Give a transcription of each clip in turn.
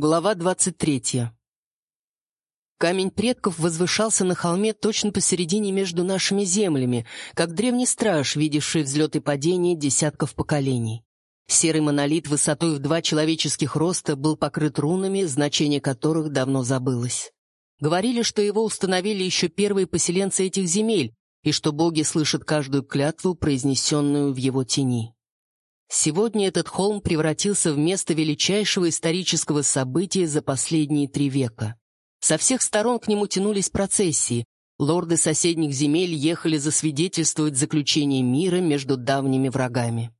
Глава двадцать третья. Камень предков возвышался на холме точно посередине между нашими землями, как древний страж, видевший взлет и падение десятков поколений. Серый монолит высотой в два человеческих роста был покрыт рунами, значение которых давно забылось. Говорили, что его установили еще первые поселенцы этих земель, и что боги слышат каждую клятву, произнесенную в его тени. Сегодня этот холм превратился в место величайшего исторического события за последние три века. Со всех сторон к нему тянулись процессии. Лорды соседних земель ехали засвидетельствовать заключение мира между давними врагами.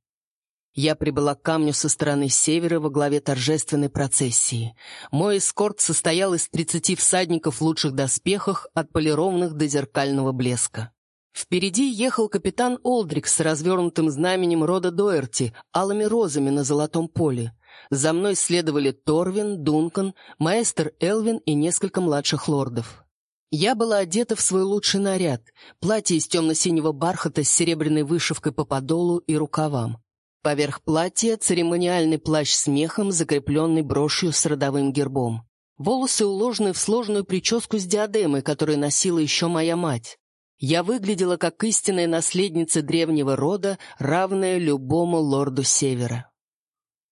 Я прибыла к камню со стороны севера во главе торжественной процессии. Мой эскорт состоял из 30 всадников в лучших доспехах, отполированных до зеркального блеска. Впереди ехал капитан Олдрик с развернутым знаменем рода Доерти, алыми розами на золотом поле. За мной следовали Торвин, Дункан, маэстер Элвин и несколько младших лордов. Я была одета в свой лучший наряд, платье из темно-синего бархата с серебряной вышивкой по подолу и рукавам. Поверх платья церемониальный плащ с мехом, закрепленный брошью с родовым гербом. Волосы уложены в сложную прическу с диадемой, которую носила еще моя мать. Я выглядела как истинная наследница древнего рода, равная любому лорду Севера.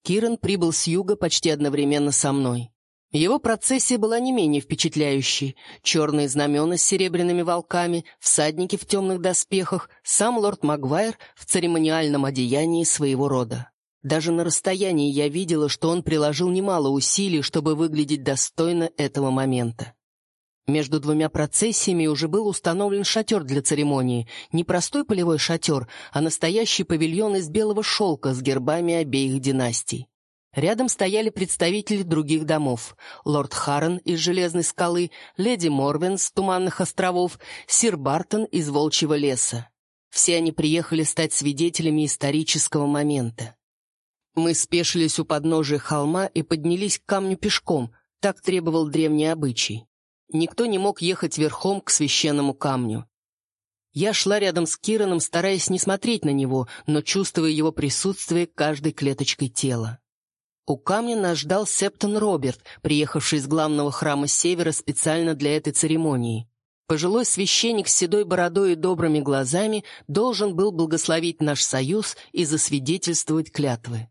Киран прибыл с юга почти одновременно со мной. Его процессия была не менее впечатляющей. Черные знамена с серебряными волками, всадники в темных доспехах, сам лорд Магуайр в церемониальном одеянии своего рода. Даже на расстоянии я видела, что он приложил немало усилий, чтобы выглядеть достойно этого момента. Между двумя процессиями уже был установлен шатер для церемонии. Не простой полевой шатер, а настоящий павильон из белого шелка с гербами обеих династий. Рядом стояли представители других домов. Лорд Харрен из Железной скалы, леди Морвен с Туманных островов, сир Бартон из Волчьего леса. Все они приехали стать свидетелями исторического момента. Мы спешились у подножия холма и поднялись к камню пешком, так требовал древний обычай. Никто не мог ехать верхом к священному камню. Я шла рядом с Кираном, стараясь не смотреть на него, но чувствуя его присутствие каждой клеточкой тела. У камня нас ждал Септон Роберт, приехавший из главного храма Севера специально для этой церемонии. Пожилой священник с седой бородой и добрыми глазами должен был благословить наш союз и засвидетельствовать клятвы.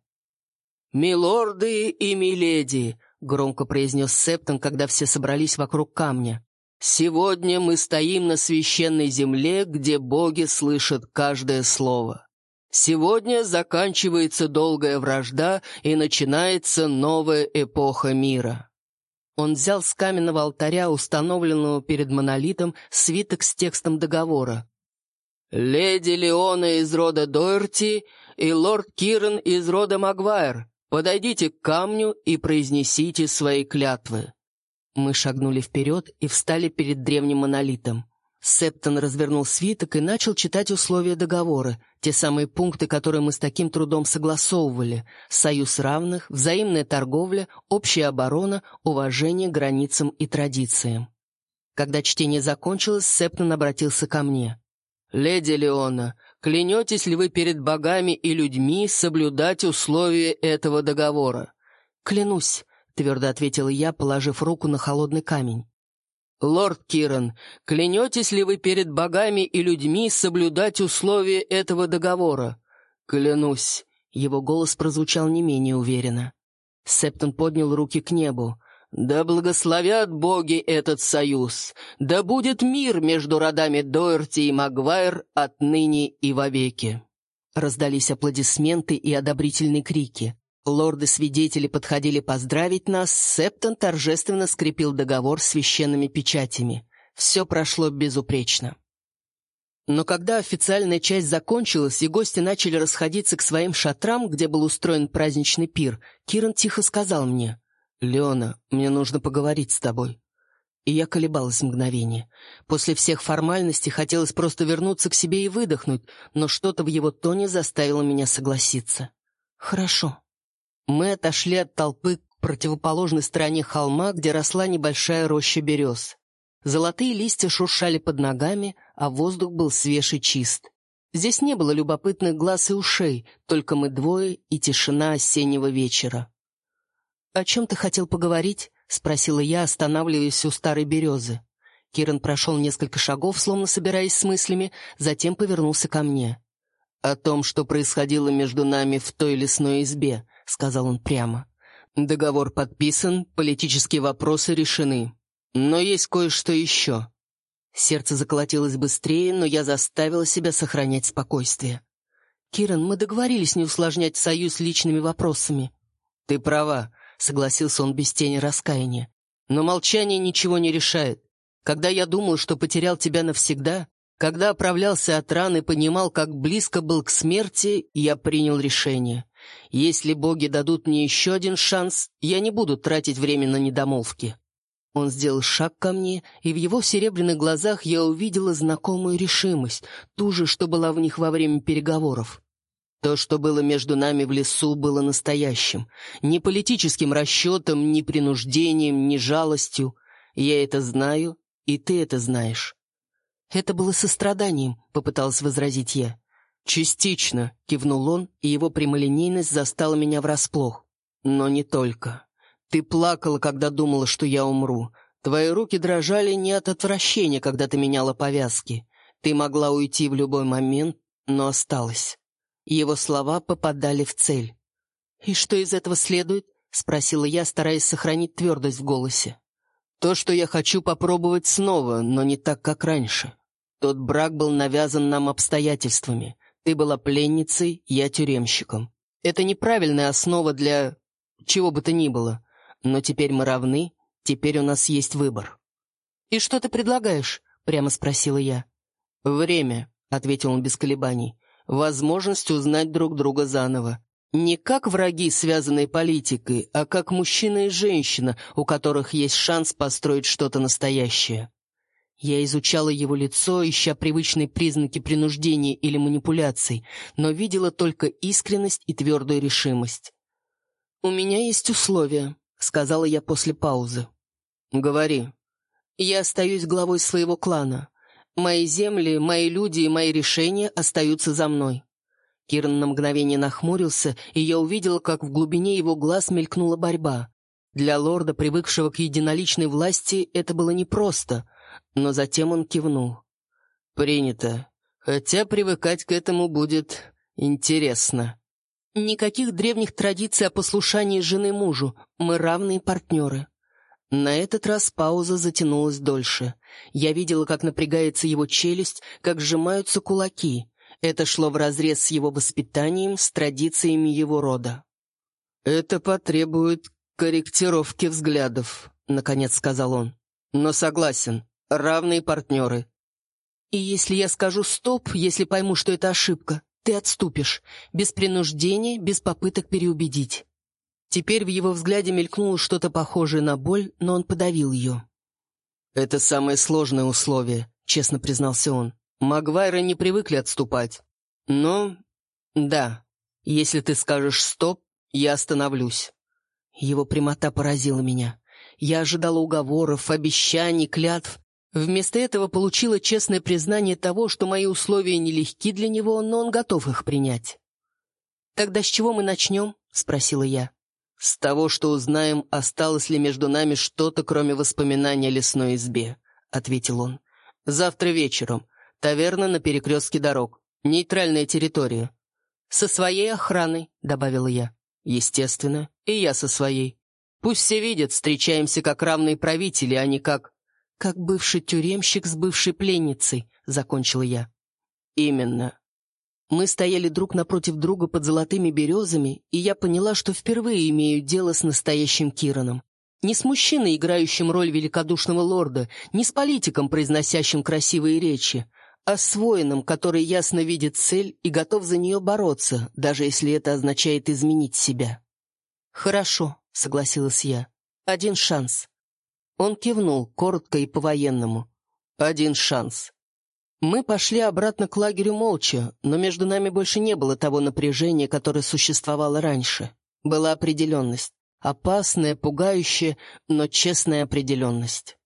«Милорды и миледи!» Громко произнес Септон, когда все собрались вокруг камня. «Сегодня мы стоим на священной земле, где боги слышат каждое слово. Сегодня заканчивается долгая вражда и начинается новая эпоха мира». Он взял с каменного алтаря, установленного перед монолитом, свиток с текстом договора. «Леди Леона из рода Дойрти и лорд Киран из рода Магуайр, Подойдите к камню и произнесите свои клятвы». Мы шагнули вперед и встали перед древним монолитом. Септон развернул свиток и начал читать условия договора, те самые пункты, которые мы с таким трудом согласовывали. Союз равных, взаимная торговля, общая оборона, уважение границам и традициям. Когда чтение закончилось, Септон обратился ко мне. «Леди Леона, Клянетесь ли вы перед богами и людьми соблюдать условия этого договора?» «Клянусь», — твердо ответила я, положив руку на холодный камень. «Лорд Киран, клянетесь ли вы перед богами и людьми соблюдать условия этого договора?» «Клянусь», — его голос прозвучал не менее уверенно. Септон поднял руки к небу. «Да благословят боги этот союз! Да будет мир между родами Доерти и Магуайр отныне и вовеки!» Раздались аплодисменты и одобрительные крики. Лорды-свидетели подходили поздравить нас, Септон торжественно скрепил договор священными печатями. Все прошло безупречно. Но когда официальная часть закончилась и гости начали расходиться к своим шатрам, где был устроен праздничный пир, Киран тихо сказал мне — «Леона, мне нужно поговорить с тобой». И я колебалась мгновение. После всех формальностей хотелось просто вернуться к себе и выдохнуть, но что-то в его тоне заставило меня согласиться. «Хорошо». Мы отошли от толпы к противоположной стороне холма, где росла небольшая роща берез. Золотые листья шуршали под ногами, а воздух был свеж и чист. Здесь не было любопытных глаз и ушей, только мы двое и тишина осеннего вечера. «О чем ты хотел поговорить?» — спросила я, останавливаясь у старой березы. Киран прошел несколько шагов, словно собираясь с мыслями, затем повернулся ко мне. «О том, что происходило между нами в той лесной избе», — сказал он прямо. «Договор подписан, политические вопросы решены. Но есть кое-что еще». Сердце заколотилось быстрее, но я заставила себя сохранять спокойствие. «Киран, мы договорились не усложнять союз личными вопросами». «Ты права», — согласился он без тени раскаяния. «Но молчание ничего не решает. Когда я думал, что потерял тебя навсегда, когда оправлялся от раны и понимал, как близко был к смерти, я принял решение. Если боги дадут мне еще один шанс, я не буду тратить время на недомолвки. Он сделал шаг ко мне, и в его серебряных глазах я увидела знакомую решимость, ту же, что была в них во время переговоров. То, что было между нами в лесу, было настоящим. Ни политическим расчетом, ни принуждением, ни жалостью. Я это знаю, и ты это знаешь. «Это было состраданием», — попыталась возразить я. «Частично», — кивнул он, и его прямолинейность застала меня врасплох. «Но не только. Ты плакала, когда думала, что я умру. Твои руки дрожали не от отвращения, когда ты меняла повязки. Ты могла уйти в любой момент, но осталась». Его слова попадали в цель. «И что из этого следует?» — спросила я, стараясь сохранить твердость в голосе. «То, что я хочу попробовать снова, но не так, как раньше. Тот брак был навязан нам обстоятельствами. Ты была пленницей, я тюремщиком. Это неправильная основа для... чего бы то ни было. Но теперь мы равны, теперь у нас есть выбор». «И что ты предлагаешь?» — прямо спросила я. «Время», — ответил он без колебаний. «Возможность узнать друг друга заново. Не как враги, связанные политикой, а как мужчина и женщина, у которых есть шанс построить что-то настоящее. Я изучала его лицо, ища привычные признаки принуждения или манипуляций, но видела только искренность и твердую решимость. «У меня есть условия», — сказала я после паузы. «Говори». «Я остаюсь главой своего клана. Мои земли, мои люди и мои решения остаются за мной». Киран на мгновение нахмурился, и я увидела, как в глубине его глаз мелькнула борьба. Для лорда, привыкшего к единоличной власти, это было непросто, но затем он кивнул. «Принято. Хотя привыкать к этому будет интересно». «Никаких древних традиций о послушании жены мужу. Мы равные партнеры». На этот раз пауза затянулась дольше. Я видела, как напрягается его челюсть, как сжимаются кулаки. Это шло вразрез с его воспитанием, с традициями его рода. «Это потребует корректировки взглядов», — наконец сказал он. «Но согласен, равные партнеры. И если я скажу «стоп», если пойму, что это ошибка, ты отступишь, без принуждения, без попыток переубедить. Теперь в его взгляде мелькнуло что-то похожее на боль, но он подавил ее. «Это самое сложное условие», — честно признался он. «Магуайры не привыкли отступать. Но, да, если ты скажешь «стоп», я остановлюсь». Его прямота поразила меня. Я ожидала уговоров, обещаний, клятв, Вместо этого получила честное признание того, что мои условия нелегки для него, но он готов их принять. «Тогда с чего мы начнем?» — спросила я. «С того, что узнаем, осталось ли между нами что-то, кроме воспоминания о лесной избе», — ответил он. «Завтра вечером. Таверна на перекрестке дорог. Нейтральная территория». «Со своей охраной», — добавила я. «Естественно. И я со своей. Пусть все видят, встречаемся как равные правители, а не как...» «Как бывший тюремщик с бывшей пленницей», — закончила я. «Именно». Мы стояли друг напротив друга под золотыми березами, и я поняла, что впервые имею дело с настоящим Кираном. Не с мужчиной, играющим роль великодушного лорда, не с политиком, произносящим красивые речи, а с воином, который ясно видит цель и готов за нее бороться, даже если это означает изменить себя. «Хорошо», — согласилась я. «Один шанс. Он кивнул, коротко и по-военному. «Один шанс». Мы пошли обратно к лагерю молча, но между нами больше не было того напряжения, которое существовало раньше. Была определенность. Опасная, пугающая, но честная определенность.